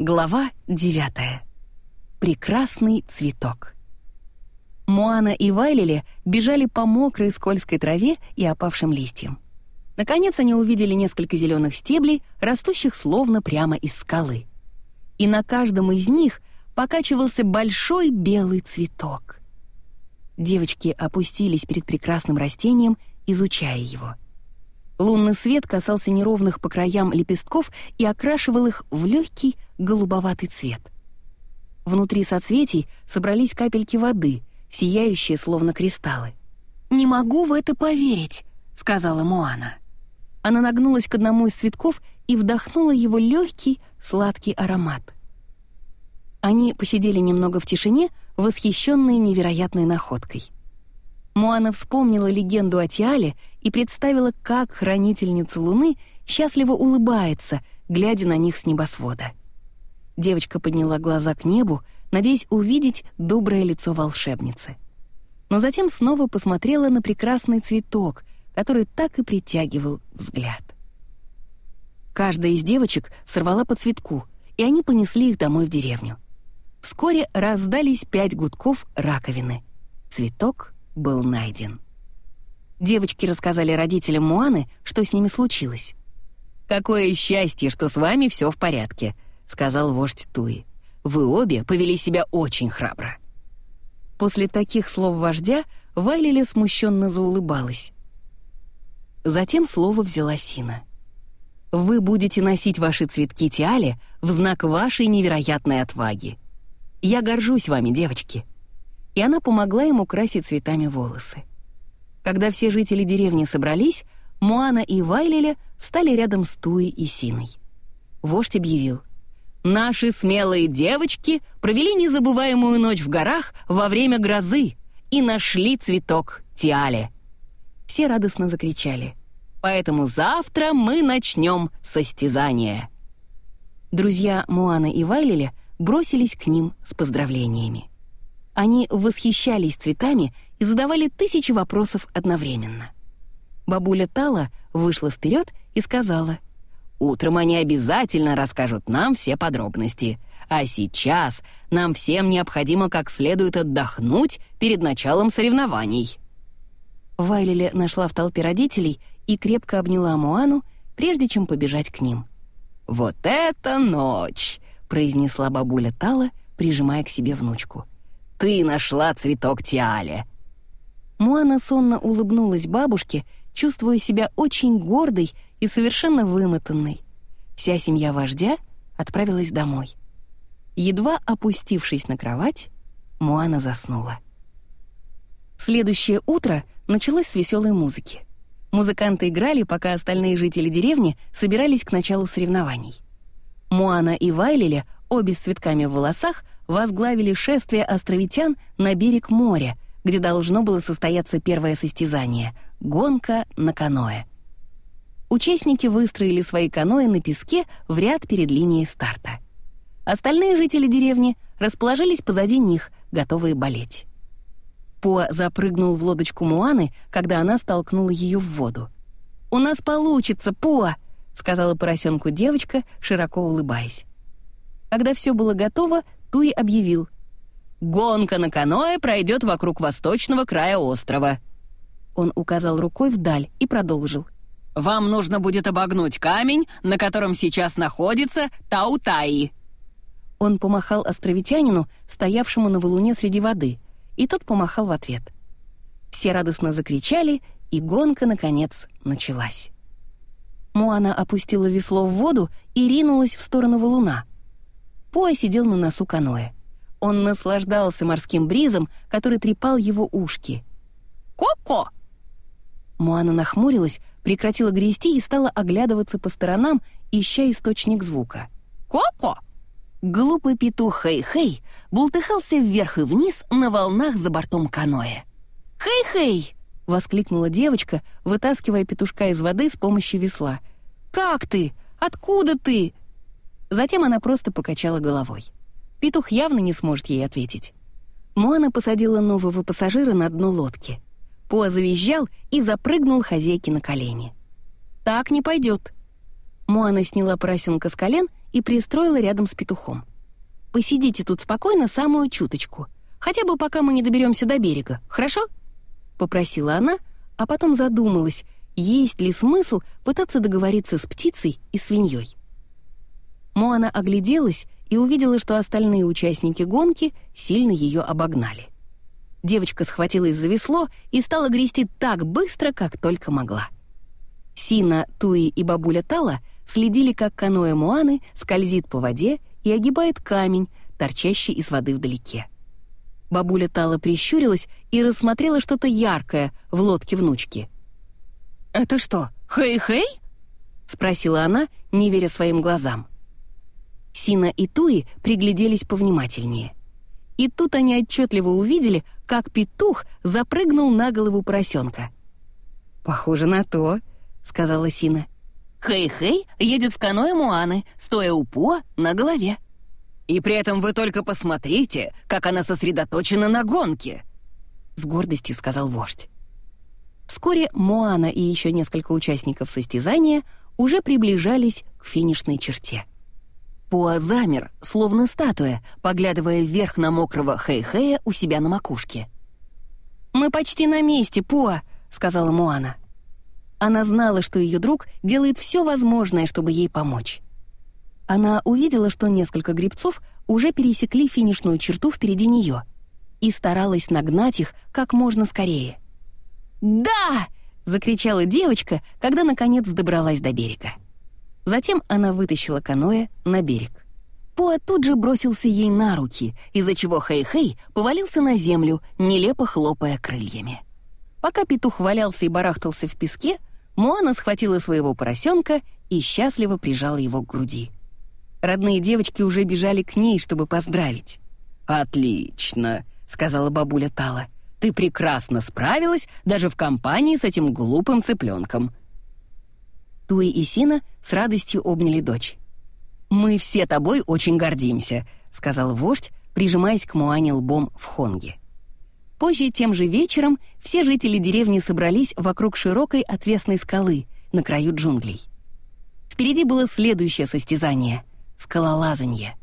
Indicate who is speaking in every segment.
Speaker 1: Глава 9. Прекрасный цветок. Моана и Вайлили бежали по мокрой скользкой траве и опавшим листьям. Наконец они увидели несколько зеленых стеблей, растущих словно прямо из скалы. И на каждом из них покачивался большой белый цветок. Девочки опустились перед прекрасным растением, изучая его — Лунный свет касался неровных по краям лепестков и окрашивал их в легкий голубоватый цвет. Внутри соцветий собрались капельки воды, сияющие словно кристаллы. «Не могу в это поверить», — сказала Моана. Она нагнулась к одному из цветков и вдохнула его легкий, сладкий аромат. Они посидели немного в тишине, восхищенные невероятной находкой. Моана вспомнила легенду о Тиале и представила, как хранительница Луны счастливо улыбается, глядя на них с небосвода. Девочка подняла глаза к небу, надеясь увидеть доброе лицо волшебницы. Но затем снова посмотрела на прекрасный цветок, который так и притягивал взгляд. Каждая из девочек сорвала по цветку, и они понесли их домой в деревню. Вскоре раздались пять гудков раковины. Цветок был найден. Девочки рассказали родителям Муаны, что с ними случилось. «Какое счастье, что с вами все в порядке», — сказал вождь Туи. «Вы обе повели себя очень храбро». После таких слов вождя Вайлиля смущенно заулыбалась. Затем слово взяла Сина. «Вы будете носить ваши цветки Тиале в знак вашей невероятной отваги. Я горжусь вами, девочки» и она помогла ему красить цветами волосы. Когда все жители деревни собрались, Муана и Вайлеля встали рядом с Туей и Синой. Вождь объявил. «Наши смелые девочки провели незабываемую ночь в горах во время грозы и нашли цветок Тиале». Все радостно закричали. «Поэтому завтра мы начнем состязание». Друзья Муана и Вайлеля бросились к ним с поздравлениями. Они восхищались цветами и задавали тысячи вопросов одновременно. Бабуля Тала вышла вперед и сказала, «Утром они обязательно расскажут нам все подробности, а сейчас нам всем необходимо как следует отдохнуть перед началом соревнований». Вайлиле нашла в толпе родителей и крепко обняла Муану, прежде чем побежать к ним. «Вот это ночь!» — произнесла бабуля Тала, прижимая к себе внучку — ты нашла цветок Тиале!» Муана сонно улыбнулась бабушке, чувствуя себя очень гордой и совершенно вымотанной. Вся семья вождя отправилась домой. Едва опустившись на кровать, Муана заснула. Следующее утро началось с веселой музыки. Музыканты играли, пока остальные жители деревни собирались к началу соревнований. Муана и Вайлиля, обе с цветками в волосах, возглавили шествие островитян на берег моря, где должно было состояться первое состязание — гонка на каноэ. Участники выстроили свои каноэ на песке в ряд перед линией старта. Остальные жители деревни расположились позади них, готовые болеть. По запрыгнул в лодочку Муаны, когда она столкнула ее в воду. «У нас получится, По!» — сказала поросенку девочка, широко улыбаясь. Когда все было готово, Туи объявил. «Гонка на каноэ пройдет вокруг восточного края острова». Он указал рукой вдаль и продолжил. «Вам нужно будет обогнуть камень, на котором сейчас находится Таутаи». Он помахал островитянину, стоявшему на валуне среди воды, и тот помахал в ответ. Все радостно закричали, и гонка, наконец, началась. Муана опустила весло в воду и ринулась в сторону валуна — Поа сидел на носу каноэ. Он наслаждался морским бризом, который трепал его ушки. «Ко-ко!» Муана нахмурилась, прекратила грести и стала оглядываться по сторонам, ища источник звука. «Ко-ко!» Глупый петух Хэй-Хэй бултыхался вверх и вниз на волнах за бортом каноэ. «Хэй-Хэй!» — воскликнула девочка, вытаскивая петушка из воды с помощью весла. «Как ты? Откуда ты?» Затем она просто покачала головой. Петух явно не сможет ей ответить. Моана посадила нового пассажира на дно лодки. Поа завизжал и запрыгнул хозяйке на колени. «Так не пойдет». Моана сняла поросенка с колен и пристроила рядом с петухом. «Посидите тут спокойно самую чуточку, хотя бы пока мы не доберемся до берега, хорошо?» — попросила она, а потом задумалась, есть ли смысл пытаться договориться с птицей и свиньей. Моана огляделась и увидела, что остальные участники гонки сильно ее обогнали. Девочка схватилась за весло и стала грести так быстро, как только могла. Сина, Туи и бабуля Тала следили, как каноэ Муаны скользит по воде и огибает камень, торчащий из воды вдалеке. Бабуля Тала прищурилась и рассмотрела что-то яркое в лодке внучки. «Это что, хей-хей?» — спросила она, не веря своим глазам. Сина и Туи пригляделись повнимательнее. И тут они отчетливо увидели, как петух запрыгнул на голову поросенка. «Похоже на то», — сказала Сина. «Хей-хей едет в каноэ Муаны, стоя у Пуа на голове». «И при этом вы только посмотрите, как она сосредоточена на гонке», — с гордостью сказал вождь. Вскоре Моана и еще несколько участников состязания уже приближались к финишной черте. Пуа замер, словно статуя, поглядывая вверх на мокрого Хэй-Хэя у себя на макушке. «Мы почти на месте, Пуа», — сказала Моана. Она знала, что ее друг делает все возможное, чтобы ей помочь. Она увидела, что несколько грибцов уже пересекли финишную черту впереди нее и старалась нагнать их как можно скорее. «Да!» — закричала девочка, когда наконец добралась до берега. Затем она вытащила каноэ на берег. Поа тут же бросился ей на руки, из-за чего Хэй-Хэй повалился на землю, нелепо хлопая крыльями. Пока петух валялся и барахтался в песке, Моана схватила своего поросенка и счастливо прижала его к груди. Родные девочки уже бежали к ней, чтобы поздравить. «Отлично», — сказала бабуля Тала. «Ты прекрасно справилась даже в компании с этим глупым цыпленком». Туи и Сина с радостью обняли дочь. «Мы все тобой очень гордимся», — сказал вождь, прижимаясь к Муане лбом в Хонге. Позже, тем же вечером, все жители деревни собрались вокруг широкой отвесной скалы на краю джунглей. Впереди было следующее состязание — скалолазанье.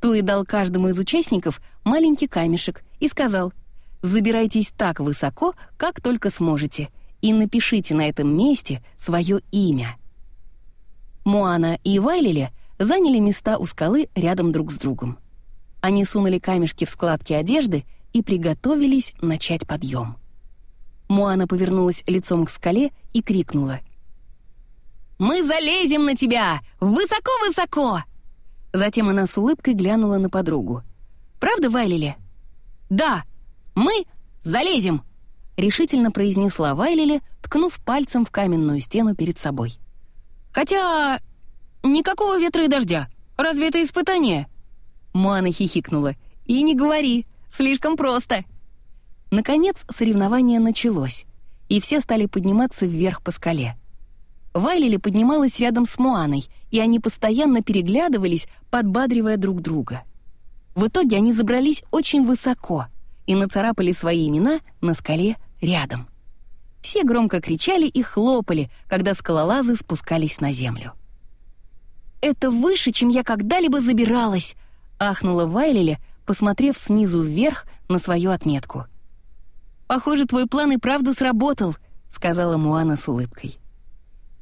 Speaker 1: Туи дал каждому из участников маленький камешек и сказал «Забирайтесь так высоко, как только сможете, и напишите на этом месте свое имя». Моана и Вайлили заняли места у скалы рядом друг с другом. Они сунули камешки в складки одежды и приготовились начать подъем. Моана повернулась лицом к скале и крикнула. «Мы залезем на тебя! Высоко-высоко!» Затем она с улыбкой глянула на подругу. «Правда, Вайлили?» «Да, мы залезем!» Решительно произнесла Вайлили, ткнув пальцем в каменную стену перед собой. «Хотя... никакого ветра и дождя. Разве это испытание?» Муана хихикнула. «И не говори, слишком просто». Наконец соревнование началось, и все стали подниматься вверх по скале. Вайлили поднималась рядом с Муаной, и они постоянно переглядывались, подбадривая друг друга. В итоге они забрались очень высоко и нацарапали свои имена на скале рядом. Все громко кричали и хлопали, когда скалолазы спускались на землю. «Это выше, чем я когда-либо забиралась!» — ахнула Вайлили, посмотрев снизу вверх на свою отметку. «Похоже, твой план и правда сработал», — сказала Муана с улыбкой.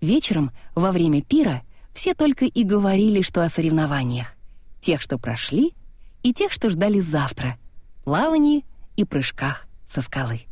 Speaker 1: Вечером, во время пира, все только и говорили, что о соревнованиях. Тех, что прошли, и тех, что ждали завтра, плавании и прыжках со скалы.